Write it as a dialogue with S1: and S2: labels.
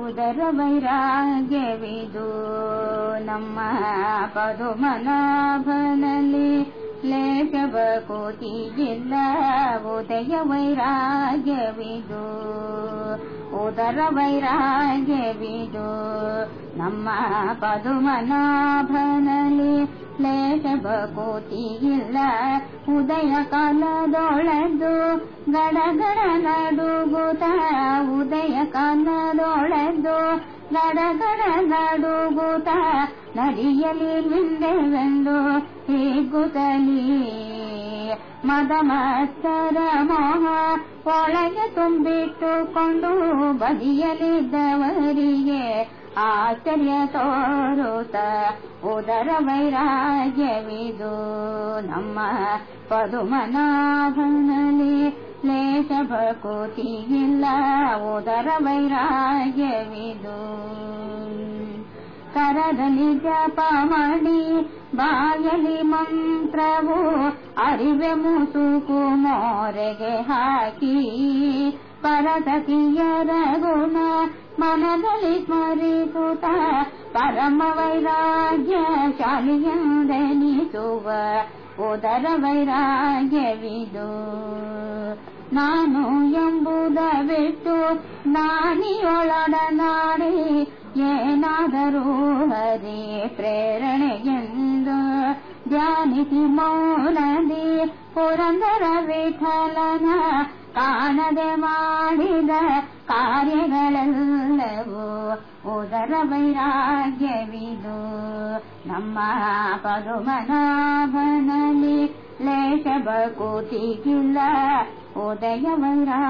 S1: ಉದರ ವೈರಾಗ್ಯವಿದು ನಮ್ಮ ಪದುಮನಾಭನಲ್ಲಿ ಲೇಖವ ಕೋತಿಗಿಲ್ಲ ಉದಯ ವೈರಾಗ್ಯವಿದು ಉದರ ವೈರಾಗ್ಯವಿದು ನಮ್ಮ ಪದುಮನಾಭನಲ್ಲಿ ಲೇಖವ ಕೋತಿಗಿಲ್ಲ ಉದಯ ಕಾಲದೊಳೆದು ಗಡಗಡ ನಡುಗುತ್ತ ಉದಯ ಕಾಲದೊಳೆದು ಗಡಗಡ ನಡುಗುತ ನಡಿಯಲಿ ನಿಂದೆವೆಂದು ಹೀಗುತ್ತಲೀ? ಮದ ಮದಮಸ್ತರ ಮೋಹ ಒಳಗೆ ತುಂಬಿಟ್ಟುಕೊಂಡು ಬದಿಯಲಿದ್ದವರಿಗೆ ಆಶ್ಚರ್ಯ ತೋರುತ್ತ ಉದರ ವೈರಾಗ್ಯವಿದು ನಮ್ಮ ಪದುಮನಾಭನಲ್ಲಿ ಲೇಷ ಓದರ ವೈರಾಗ್ಯವಿದು. ಕರದಲ್ಲಿ ಜಪ ಮಾಡಿ ಬಾಯಲಿ ಮಂತ್ರವು ಅರಿವೆ ಮುಸುಕು ಮೋರೆಗೆ ಹಾಕಿ ಪರತಿಯರ ಗುಣ ಮನದಲ್ಲಿ ಸ್ಮರಿಸುತ್ತ ಪರಮ ವೈರಾಗ್ಯ ಶಾಲಿಯಂದೆನಿಸುವ ಉದರ ವೈರಾಗ್ಯವಿದು. ನಾನು ಎಂಬುದ ಬಿಟ್ಟು ನಾನಿಯೊಳಡನಾಡಿ ಏನಾದರೂ ಹರಿ ಪ್ರೇರಣೆಗೆಂದು ಧ್ಯಾನಿಸಿ ಮೌನದಿ ಪುರಂದರ ವಿಠಲನ ಕಾಣದೆ ಮಾಡಿದ ಕಾರ್ಯಗಳೆಲ್ಲವೂ ಉದರ ವೈರಾಗ್ಯವಿದು. ನಮ್ಮ ಪದುಮನಾಭನಲ್ಲಿ ಲೇಷ ಬಕುತಿಗಿಲ್ಲ ಉದಯವೈರಾಗ್ಯವಿದು.